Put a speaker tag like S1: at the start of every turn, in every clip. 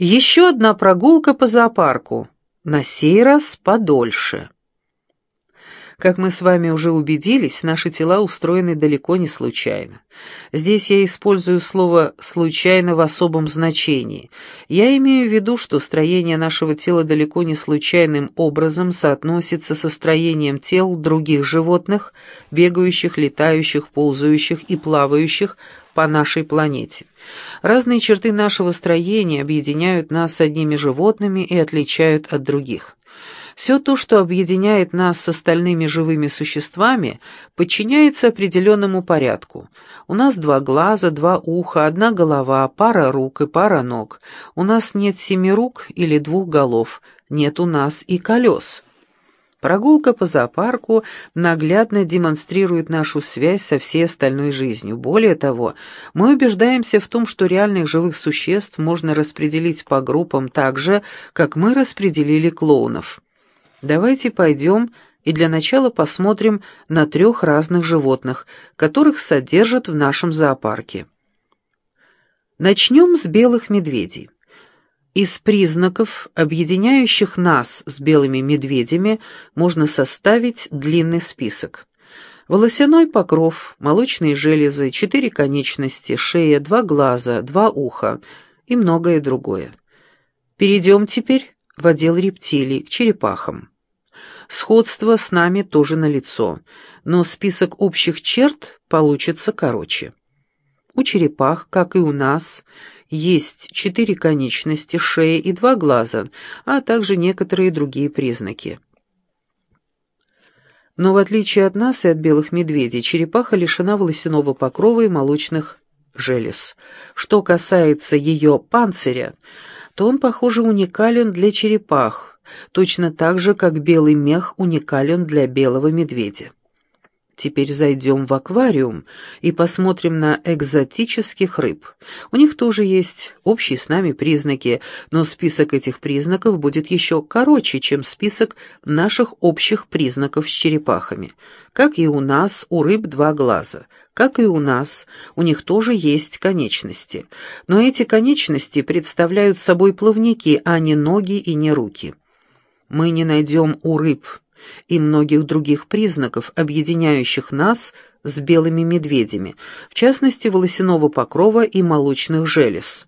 S1: Еще одна прогулка по зоопарку, на сей раз подольше. Как мы с вами уже убедились, наши тела устроены далеко не случайно. Здесь я использую слово «случайно» в особом значении. Я имею в виду, что строение нашего тела далеко не случайным образом соотносится со строением тел других животных, бегающих, летающих, ползающих и плавающих по нашей планете. Разные черты нашего строения объединяют нас с одними животными и отличают от других. Все то, что объединяет нас с остальными живыми существами, подчиняется определенному порядку. У нас два глаза, два уха, одна голова, пара рук и пара ног. У нас нет семи рук или двух голов, нет у нас и колес. Прогулка по зоопарку наглядно демонстрирует нашу связь со всей остальной жизнью. Более того, мы убеждаемся в том, что реальных живых существ можно распределить по группам так же, как мы распределили клоунов. Давайте пойдем и для начала посмотрим на трех разных животных, которых содержат в нашем зоопарке. Начнем с белых медведей. Из признаков, объединяющих нас с белыми медведями, можно составить длинный список. Волосяной покров, молочные железы, четыре конечности, шея, два глаза, два уха и многое другое. Перейдем теперь в отдел рептилий, к черепахам. Сходство с нами тоже налицо, но список общих черт получится короче. У черепах, как и у нас, есть четыре конечности, шея и два глаза, а также некоторые другие признаки. Но в отличие от нас и от белых медведей, черепаха лишена волосяного покрова и молочных желез. Что касается ее панциря, то он, похоже, уникален для черепах, точно так же, как белый мех уникален для белого медведя. Теперь зайдем в аквариум и посмотрим на экзотических рыб. У них тоже есть общие с нами признаки, но список этих признаков будет еще короче, чем список наших общих признаков с черепахами. Как и у нас, у рыб два глаза. Как и у нас, у них тоже есть конечности. Но эти конечности представляют собой плавники, а не ноги и не руки. Мы не найдем у рыб и многих других признаков, объединяющих нас с белыми медведями, в частности волосяного покрова и молочных желез.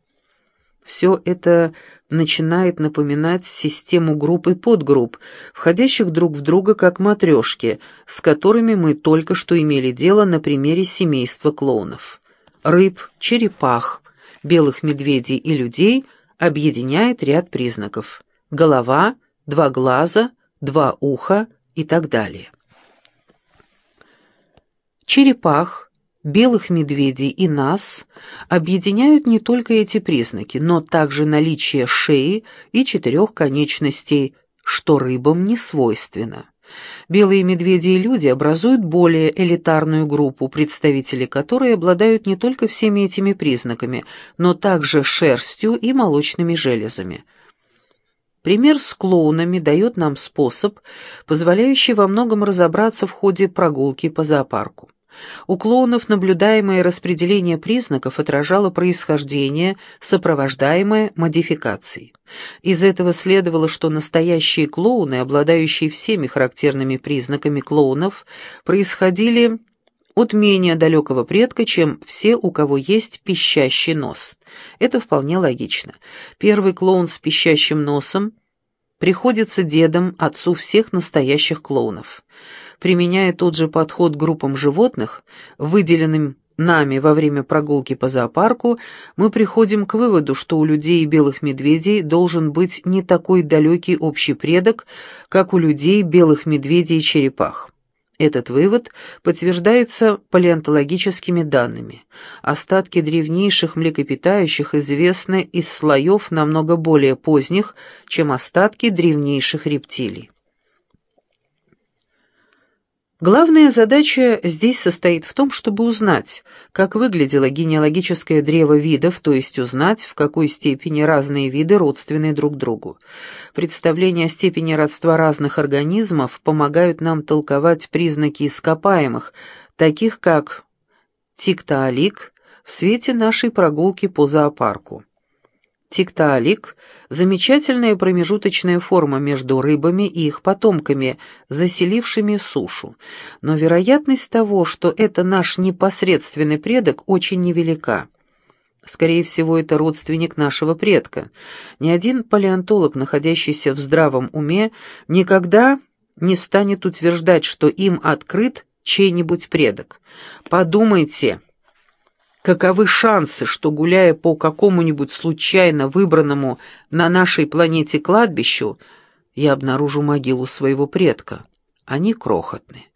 S1: Все это начинает напоминать систему групп и подгрупп, входящих друг в друга как матрешки, с которыми мы только что имели дело на примере семейства клоунов. Рыб, черепах, белых медведей и людей объединяет ряд признаков. Голова, два глаза, два уха и так далее. Черепах, белых медведей и нас объединяют не только эти признаки, но также наличие шеи и четырех конечностей, что рыбам не свойственно. Белые медведи и люди образуют более элитарную группу, представители которой обладают не только всеми этими признаками, но также шерстью и молочными железами – Пример с клоунами дает нам способ, позволяющий во многом разобраться в ходе прогулки по зоопарку. У клоунов наблюдаемое распределение признаков отражало происхождение, сопровождаемое модификацией. Из этого следовало, что настоящие клоуны, обладающие всеми характерными признаками клоунов, происходили от менее далекого предка, чем все, у кого есть пищащий нос. Это вполне логично. Первый клоун с пищащим носом приходится дедом, отцу всех настоящих клоунов. Применяя тот же подход к группам животных, выделенным нами во время прогулки по зоопарку, мы приходим к выводу, что у людей и белых медведей должен быть не такой далекий общий предок, как у людей, белых медведей и черепах. Этот вывод подтверждается палеонтологическими данными. Остатки древнейших млекопитающих известны из слоев намного более поздних, чем остатки древнейших рептилий. Главная задача здесь состоит в том, чтобы узнать, как выглядело генеалогическое древо видов, то есть узнать, в какой степени разные виды родственны друг другу. Представления о степени родства разных организмов помогают нам толковать признаки ископаемых, таких как тиктоолик, в свете нашей прогулки по зоопарку. Тиктаалик – замечательная промежуточная форма между рыбами и их потомками, заселившими сушу. Но вероятность того, что это наш непосредственный предок, очень невелика. Скорее всего, это родственник нашего предка. Ни один палеонтолог, находящийся в здравом уме, никогда не станет утверждать, что им открыт чей-нибудь предок. Подумайте, Каковы шансы, что, гуляя по какому-нибудь случайно выбранному на нашей планете кладбищу, я обнаружу могилу своего предка? Они крохотны.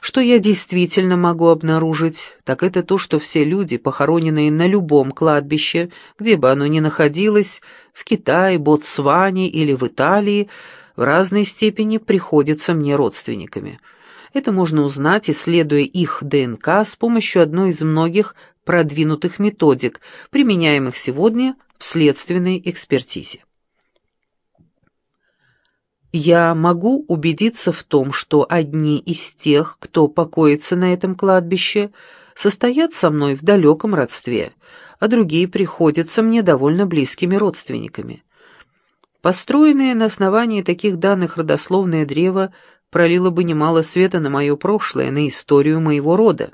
S1: Что я действительно могу обнаружить, так это то, что все люди, похороненные на любом кладбище, где бы оно ни находилось, в Китае, Ботсване или в Италии, в разной степени приходятся мне родственниками. Это можно узнать, исследуя их ДНК с помощью одной из многих продвинутых методик, применяемых сегодня в следственной экспертизе. Я могу убедиться в том, что одни из тех, кто покоится на этом кладбище, состоят со мной в далеком родстве, а другие приходятся мне довольно близкими родственниками. Построенное на основании таких данных родословное древо пролило бы немало света на мое прошлое, на историю моего рода.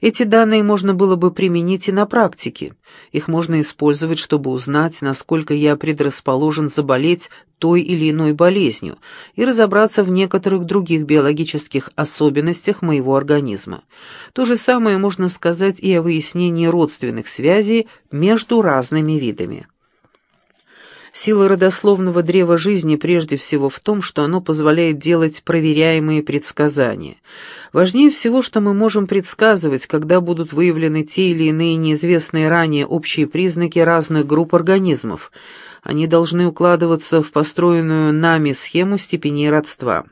S1: Эти данные можно было бы применить и на практике. Их можно использовать, чтобы узнать, насколько я предрасположен заболеть той или иной болезнью и разобраться в некоторых других биологических особенностях моего организма. То же самое можно сказать и о выяснении родственных связей между разными видами. Сила родословного древа жизни прежде всего в том, что оно позволяет делать проверяемые предсказания. Важнее всего, что мы можем предсказывать, когда будут выявлены те или иные неизвестные ранее общие признаки разных групп организмов. Они должны укладываться в построенную нами схему степеней родства.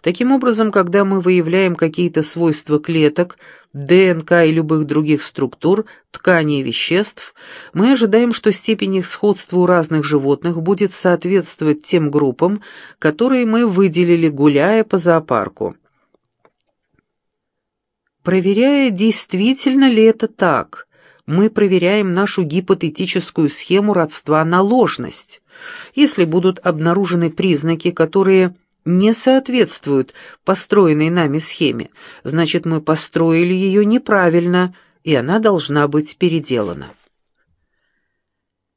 S1: Таким образом, когда мы выявляем какие-то свойства клеток, ДНК и любых других структур, тканей и веществ, мы ожидаем, что степень их сходства у разных животных будет соответствовать тем группам, которые мы выделили, гуляя по зоопарку. Проверяя, действительно ли это так, мы проверяем нашу гипотетическую схему родства на ложность. Если будут обнаружены признаки, которые не соответствуют построенной нами схеме, значит, мы построили ее неправильно, и она должна быть переделана.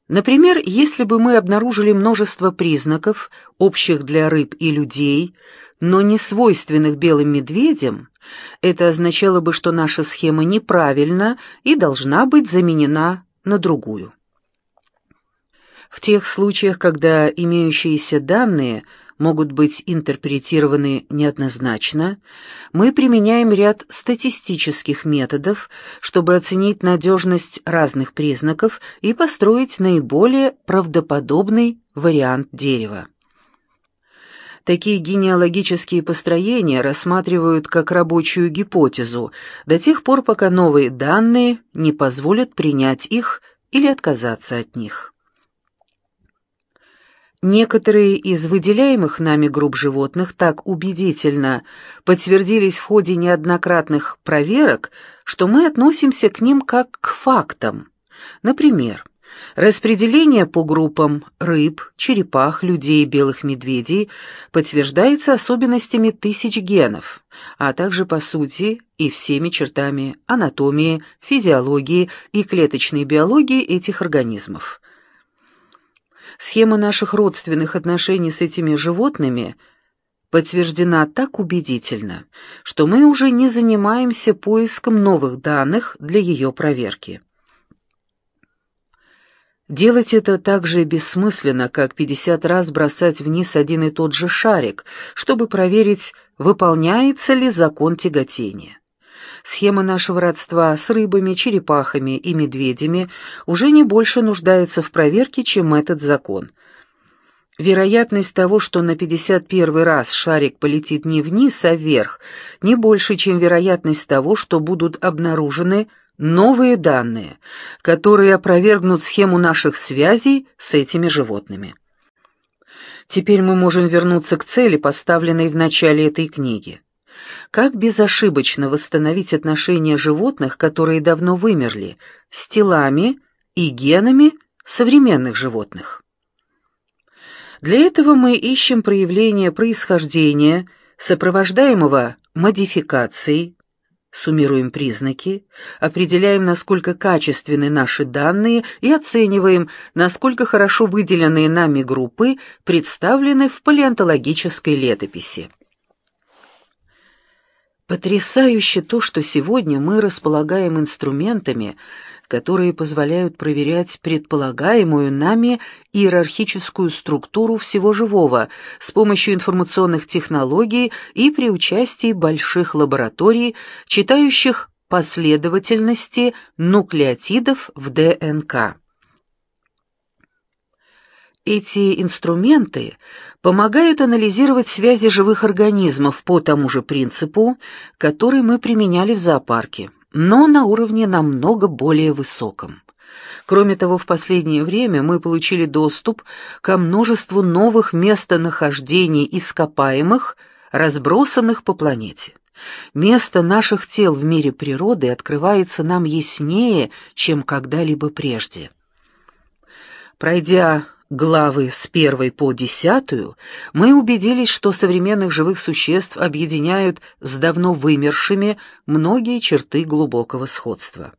S1: Например, если бы мы обнаружили множество признаков, общих для рыб и людей, но не свойственных белым медведям, это означало бы, что наша схема неправильна и должна быть заменена на другую. В тех случаях, когда имеющиеся данные – могут быть интерпретированы неоднозначно, мы применяем ряд статистических методов, чтобы оценить надежность разных признаков и построить наиболее правдоподобный вариант дерева. Такие генеалогические построения рассматривают как рабочую гипотезу до тех пор, пока новые данные не позволят принять их или отказаться от них. Некоторые из выделяемых нами групп животных так убедительно подтвердились в ходе неоднократных проверок, что мы относимся к ним как к фактам. Например, распределение по группам рыб, черепах, людей белых медведей подтверждается особенностями тысяч генов, а также по сути и всеми чертами анатомии, физиологии и клеточной биологии этих организмов. Схема наших родственных отношений с этими животными подтверждена так убедительно, что мы уже не занимаемся поиском новых данных для ее проверки. Делать это так же бессмысленно, как 50 раз бросать вниз один и тот же шарик, чтобы проверить, выполняется ли закон тяготения. Схема нашего родства с рыбами, черепахами и медведями уже не больше нуждается в проверке, чем этот закон. Вероятность того, что на 51 раз шарик полетит не вниз, а вверх, не больше, чем вероятность того, что будут обнаружены новые данные, которые опровергнут схему наших связей с этими животными. Теперь мы можем вернуться к цели, поставленной в начале этой книги. Как безошибочно восстановить отношения животных, которые давно вымерли, с телами и генами, современных животных. Для этого мы ищем проявление происхождения, сопровождаемого модификацией, суммируем признаки, определяем, насколько качественны наши данные и оцениваем, насколько хорошо выделенные нами группы представлены в палеонтологической летописи. Потрясающе то, что сегодня мы располагаем инструментами, которые позволяют проверять предполагаемую нами иерархическую структуру всего живого с помощью информационных технологий и при участии больших лабораторий, читающих последовательности нуклеотидов в ДНК. Эти инструменты помогают анализировать связи живых организмов по тому же принципу, который мы применяли в зоопарке но на уровне намного более высоком. Кроме того, в последнее время мы получили доступ ко множеству новых местонахождений ископаемых, разбросанных по планете. Место наших тел в мире природы открывается нам яснее, чем когда-либо прежде. Пройдя главы с первой по десятую, мы убедились, что современных живых существ объединяют с давно вымершими многие черты глубокого сходства.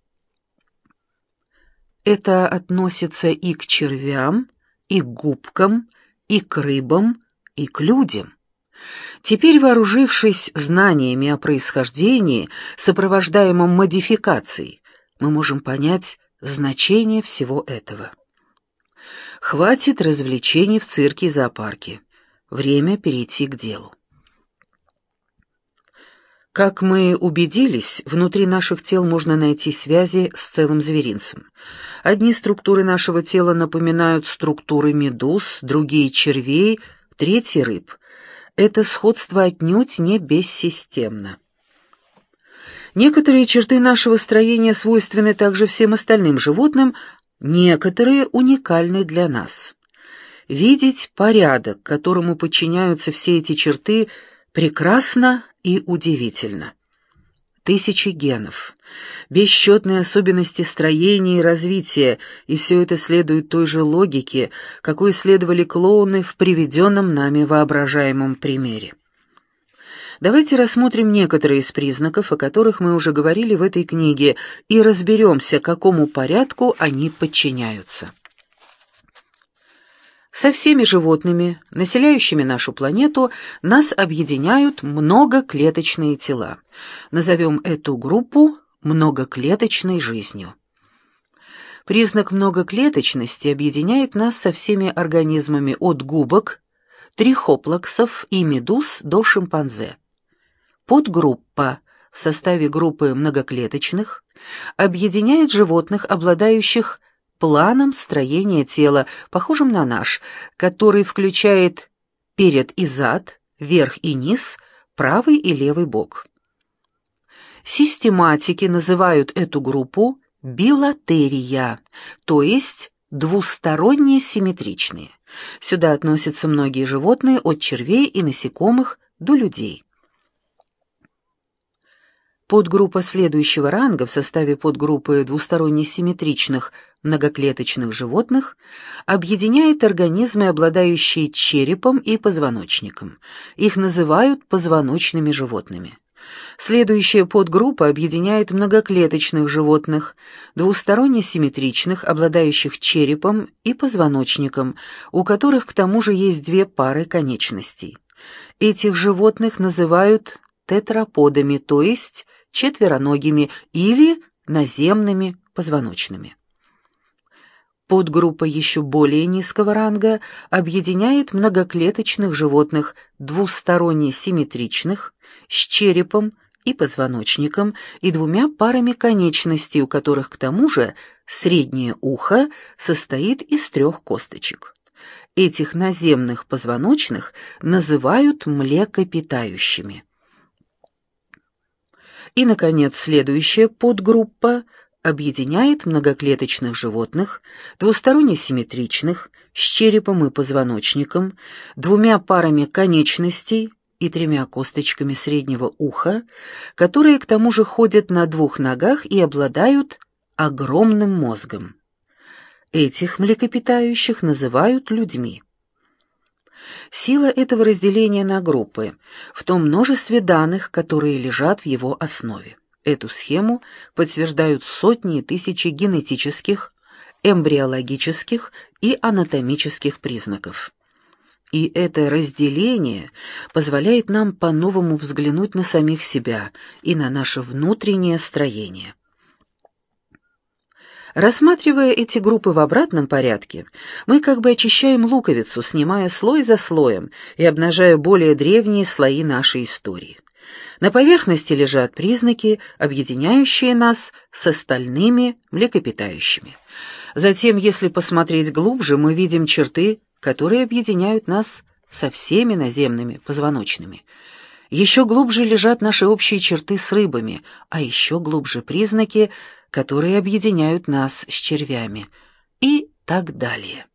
S1: Это относится и к червям, и к губкам, и к рыбам, и к людям. Теперь, вооружившись знаниями о происхождении, сопровождаемом модификацией, мы можем понять значение всего этого. Хватит развлечений в цирке и зоопарке. Время перейти к делу. Как мы убедились, внутри наших тел можно найти связи с целым зверинцем. Одни структуры нашего тела напоминают структуры медуз, другие — червей, третьи — рыб. Это сходство отнюдь не бессистемно. Некоторые черты нашего строения свойственны также всем остальным животным, Некоторые уникальны для нас. Видеть порядок, которому подчиняются все эти черты, прекрасно и удивительно. Тысячи генов, бесчетные особенности строения и развития, и все это следует той же логике, какой следовали клоуны в приведенном нами воображаемом примере. Давайте рассмотрим некоторые из признаков, о которых мы уже говорили в этой книге, и разберемся, какому порядку они подчиняются. Со всеми животными, населяющими нашу планету, нас объединяют многоклеточные тела. Назовем эту группу многоклеточной жизнью. Признак многоклеточности объединяет нас со всеми организмами от губок, трихоплаксов и медуз до шимпанзе. Подгруппа в составе группы многоклеточных объединяет животных, обладающих планом строения тела, похожим на наш, который включает перед и зад, верх и низ, правый и левый бок. Систематики называют эту группу билатерия, то есть двусторонне симметричные. Сюда относятся многие животные от червей и насекомых до людей. Подгруппа следующего ранга в составе подгруппы двусторонне симметричных многоклеточных животных объединяет организмы, обладающие черепом и позвоночником. Их называют позвоночными животными. Следующая подгруппа объединяет многоклеточных животных, двусторонне симметричных, обладающих черепом и позвоночником, у которых к тому же есть две пары конечностей. Этих животных называют тетраподами, то есть четвероногими или наземными позвоночными. Подгруппа еще более низкого ранга объединяет многоклеточных животных двусторонне симметричных, с черепом и позвоночником и двумя парами конечностей, у которых к тому же среднее ухо состоит из трех косточек. Этих наземных позвоночных называют млекопитающими. И, наконец, следующая подгруппа объединяет многоклеточных животных, двусторонне симметричных, с черепом и позвоночником, двумя парами конечностей и тремя косточками среднего уха, которые к тому же ходят на двух ногах и обладают огромным мозгом. этих млекопитающих называют людьми. Сила этого разделения на группы в том множестве данных, которые лежат в его основе. Эту схему подтверждают сотни и тысячи генетических, эмбриологических и анатомических признаков. И это разделение позволяет нам по-новому взглянуть на самих себя и на наше внутреннее строение. Рассматривая эти группы в обратном порядке, мы как бы очищаем луковицу, снимая слой за слоем и обнажая более древние слои нашей истории. На поверхности лежат признаки, объединяющие нас с остальными млекопитающими. Затем, если посмотреть глубже, мы видим черты, которые объединяют нас со всеми наземными позвоночными. Еще глубже лежат наши общие черты с рыбами, а еще глубже признаки, которые объединяют нас с червями, и так далее.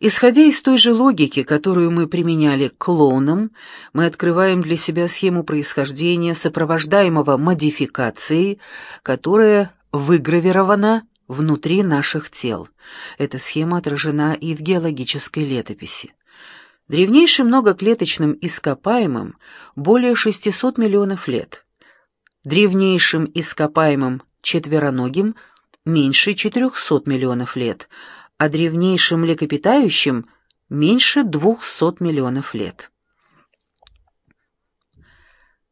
S1: Исходя из той же логики, которую мы применяли к клонам, мы открываем для себя схему происхождения, сопровождаемого модификацией, которая выгравирована внутри наших тел. Эта схема отражена и в геологической летописи. Древнейшим многоклеточным ископаемым более 600 миллионов лет. Древнейшим ископаемым четвероногим меньше 400 миллионов лет, а древнейшим млекопитающим меньше 200 миллионов лет.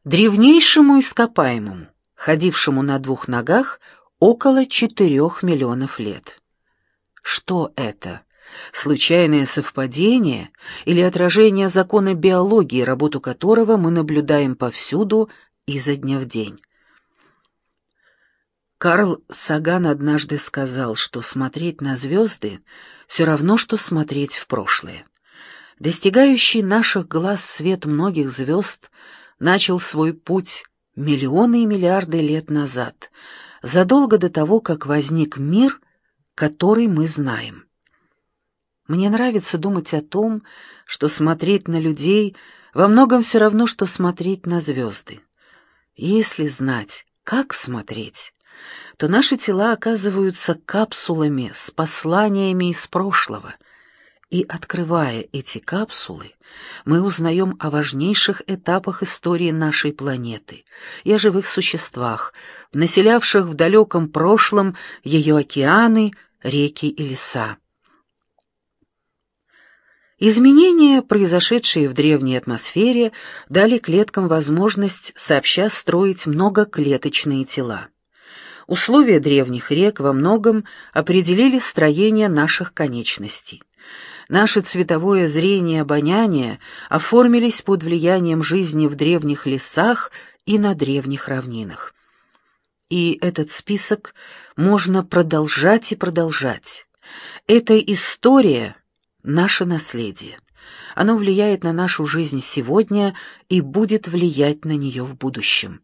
S1: Древнейшему ископаемому, ходившему на двух ногах, около 4 миллионов лет. Что это? случайное совпадение или отражение закона биологии, работу которого мы наблюдаем повсюду изо дня в день. Карл Саган однажды сказал, что смотреть на звезды все равно, что смотреть в прошлое. Достигающий наших глаз свет многих звезд начал свой путь миллионы и миллиарды лет назад, задолго до того, как возник мир, который мы знаем. Мне нравится думать о том, что смотреть на людей во многом все равно, что смотреть на звезды. Если знать, как смотреть, то наши тела оказываются капсулами с посланиями из прошлого, и, открывая эти капсулы, мы узнаем о важнейших этапах истории нашей планеты и о живых существах, населявших в далеком прошлом ее океаны, реки и леса. Изменения, произошедшие в древней атмосфере, дали клеткам возможность сообща строить многоклеточные тела. Условия древних рек во многом определили строение наших конечностей. Наше цветовое зрение и обоняние оформились под влиянием жизни в древних лесах и на древних равнинах. И этот список можно продолжать и продолжать. Эта история — наше наследие. Оно влияет на нашу жизнь сегодня и будет влиять на нее в будущем.